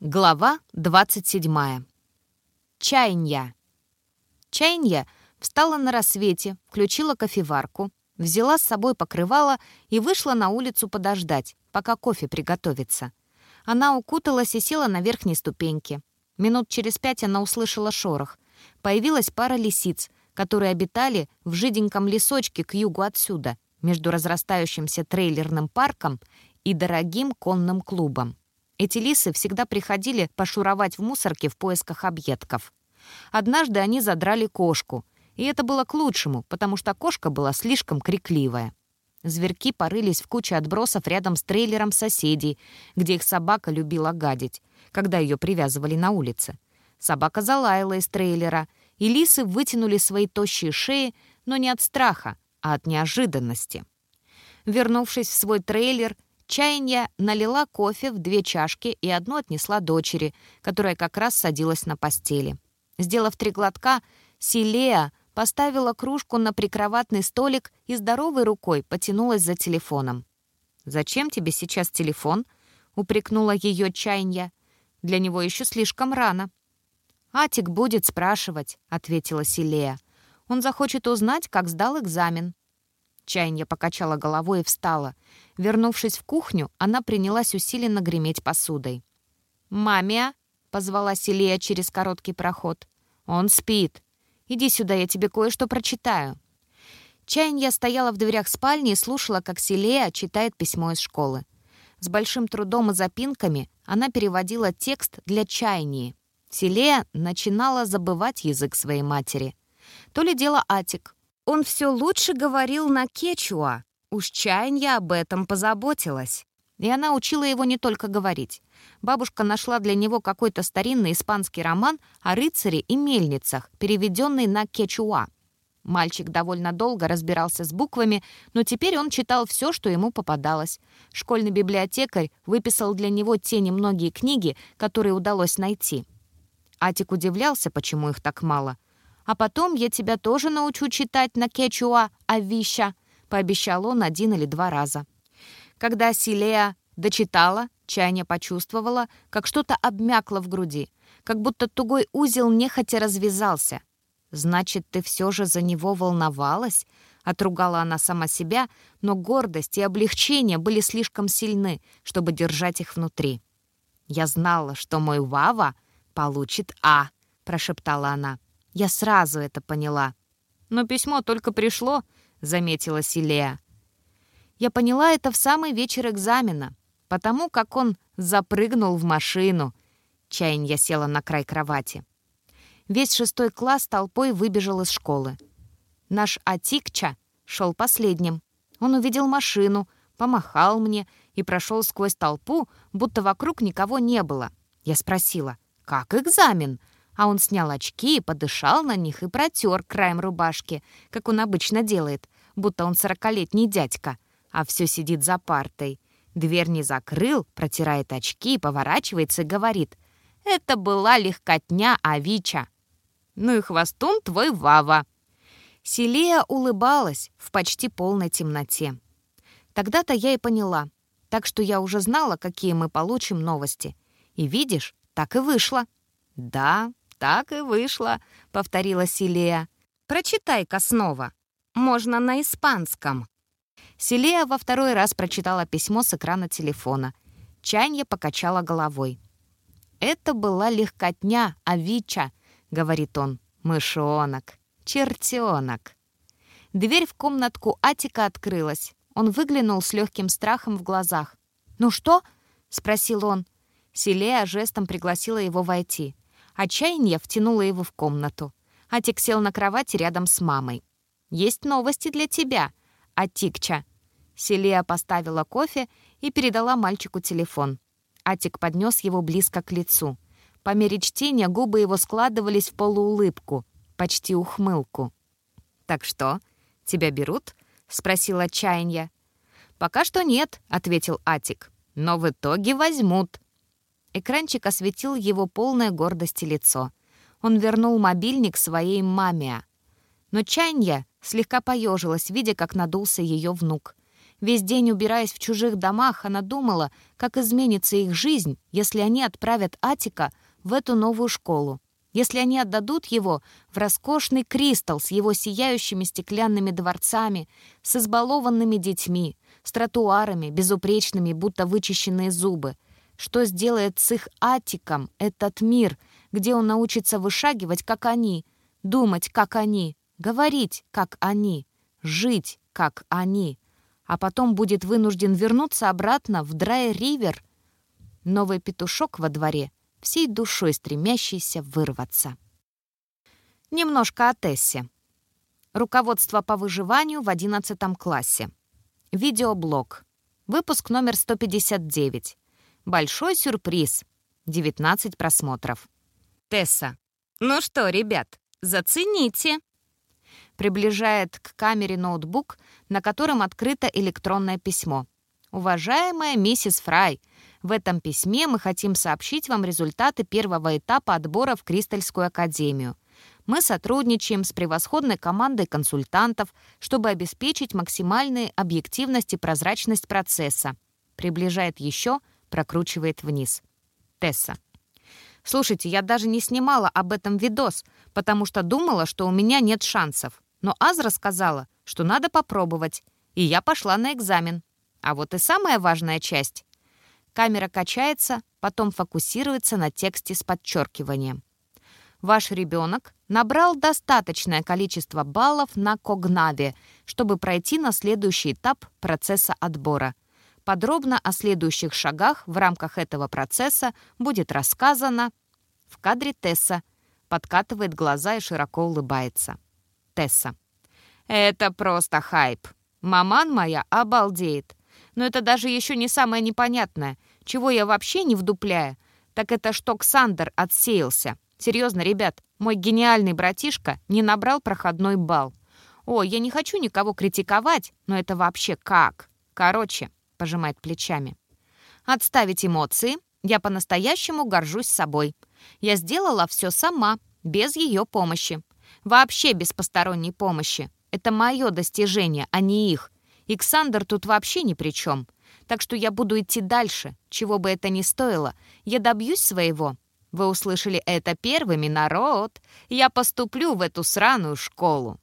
Глава 27. Чайня. Чайня встала на рассвете, включила кофеварку, взяла с собой покрывало и вышла на улицу подождать, пока кофе приготовится. Она укуталась и села на верхней ступеньке. Минут через пять она услышала шорох. Появилась пара лисиц, которые обитали в жиденьком лесочке к югу отсюда, между разрастающимся трейлерным парком и дорогим конным клубом. Эти лисы всегда приходили пошуровать в мусорке в поисках объедков. Однажды они задрали кошку, и это было к лучшему, потому что кошка была слишком крикливая. Зверьки порылись в куче отбросов рядом с трейлером соседей, где их собака любила гадить, когда ее привязывали на улице. Собака залаяла из трейлера, и лисы вытянули свои тощие шеи, но не от страха, а от неожиданности. Вернувшись в свой трейлер, Чаянья налила кофе в две чашки и одну отнесла дочери, которая как раз садилась на постели. Сделав три глотка, Силея поставила кружку на прикроватный столик и здоровой рукой потянулась за телефоном. «Зачем тебе сейчас телефон?» — упрекнула ее Чаянья. «Для него еще слишком рано». «Атик будет спрашивать», — ответила Силея. «Он захочет узнать, как сдал экзамен». Чаянья покачала головой и встала. Вернувшись в кухню, она принялась усиленно греметь посудой. «Мамия!» — позвала Селия через короткий проход. «Он спит. Иди сюда, я тебе кое-что прочитаю». Чаянья стояла в дверях спальни и слушала, как Селия читает письмо из школы. С большим трудом и запинками она переводила текст для Чайнии. Селия начинала забывать язык своей матери. То ли дело Атик. Он все лучше говорил на кечуа. Уж чаянья об этом позаботилась. И она учила его не только говорить. Бабушка нашла для него какой-то старинный испанский роман о рыцаре и мельницах, переведенный на кечуа. Мальчик довольно долго разбирался с буквами, но теперь он читал все, что ему попадалось. Школьный библиотекарь выписал для него те немногие книги, которые удалось найти. Атик удивлялся, почему их так мало. А потом я тебя тоже научу читать на кечуа авища», — пообещал он один или два раза. Когда Силея дочитала, Чайня почувствовала, как что-то обмякло в груди, как будто тугой узел нехотя развязался. «Значит, ты все же за него волновалась?» — отругала она сама себя, но гордость и облегчение были слишком сильны, чтобы держать их внутри. «Я знала, что мой Вава получит А», — прошептала она. Я сразу это поняла. Но письмо только пришло, заметила Силея. Я поняла это в самый вечер экзамена, потому как он запрыгнул в машину. Чаянья села на край кровати. Весь шестой класс толпой выбежал из школы. Наш Атикча шел последним. Он увидел машину, помахал мне и прошел сквозь толпу, будто вокруг никого не было. Я спросила, «Как экзамен?» А он снял очки, подышал на них и протер краем рубашки, как он обычно делает, будто он сорокалетний дядька, а все сидит за партой. Дверь не закрыл, протирает очки, поворачивается и говорит «Это была легкотня Авича». «Ну и хвостун твой Вава». Селия улыбалась в почти полной темноте. Тогда-то я и поняла, так что я уже знала, какие мы получим новости. И видишь, так и вышло. Да, «Так и вышло», — повторила Силия. «Прочитай-ка снова. Можно на испанском». Силия во второй раз прочитала письмо с экрана телефона. Чанья покачала головой. «Это была легкотня, Авича», — говорит он. «Мышонок, чертенок». Дверь в комнатку Атика открылась. Он выглянул с легким страхом в глазах. «Ну что?» — спросил он. Силея жестом пригласила его войти. Отчаяние втянуло его в комнату. Атик сел на кровати рядом с мамой. «Есть новости для тебя, Атикча». Селия поставила кофе и передала мальчику телефон. Атик поднес его близко к лицу. По мере чтения губы его складывались в полуулыбку, почти ухмылку. «Так что, тебя берут?» — спросил отчаяние. «Пока что нет», — ответил Атик. «Но в итоге возьмут». Экранчик осветил его полное гордости лицо. Он вернул мобильник своей маме. Но Чанья слегка поежилась, видя, как надулся ее внук. Весь день убираясь в чужих домах, она думала, как изменится их жизнь, если они отправят Атика в эту новую школу. Если они отдадут его в роскошный кристалл с его сияющими стеклянными дворцами, с избалованными детьми, с тротуарами, безупречными, будто вычищенные зубы, что сделает с их Атиком этот мир, где он научится вышагивать, как они, думать, как они, говорить, как они, жить, как они, а потом будет вынужден вернуться обратно в Драй-Ривер. Новый петушок во дворе, всей душой стремящийся вырваться. Немножко о Тессе. Руководство по выживанию в 11 классе. Видеоблог. Выпуск номер 159. Большой сюрприз. 19 просмотров. Тесса. Ну что, ребят, зацените. Приближает к камере ноутбук, на котором открыто электронное письмо. «Уважаемая миссис Фрай, в этом письме мы хотим сообщить вам результаты первого этапа отбора в Кристальскую академию. Мы сотрудничаем с превосходной командой консультантов, чтобы обеспечить максимальную объективность и прозрачность процесса. Приближает еще — прокручивает вниз. Тесса. «Слушайте, я даже не снимала об этом видос, потому что думала, что у меня нет шансов. Но Азра сказала, что надо попробовать, и я пошла на экзамен. А вот и самая важная часть. Камера качается, потом фокусируется на тексте с подчеркиванием. Ваш ребенок набрал достаточное количество баллов на Когнаве, чтобы пройти на следующий этап процесса отбора — Подробно о следующих шагах в рамках этого процесса будет рассказано в кадре Тесса. Подкатывает глаза и широко улыбается. Тесса. «Это просто хайп. Маман моя обалдеет. Но это даже еще не самое непонятное. Чего я вообще не вдупляю, так это что Ксандер отсеялся. Серьезно, ребят, мой гениальный братишка не набрал проходной балл. О, я не хочу никого критиковать, но это вообще как? Короче, — пожимает плечами. «Отставить эмоции. Я по-настоящему горжусь собой. Я сделала все сама, без ее помощи. Вообще без посторонней помощи. Это мое достижение, а не их. Иксандр тут вообще ни при чем. Так что я буду идти дальше, чего бы это ни стоило. Я добьюсь своего. Вы услышали это первыми, народ. Я поступлю в эту сраную школу.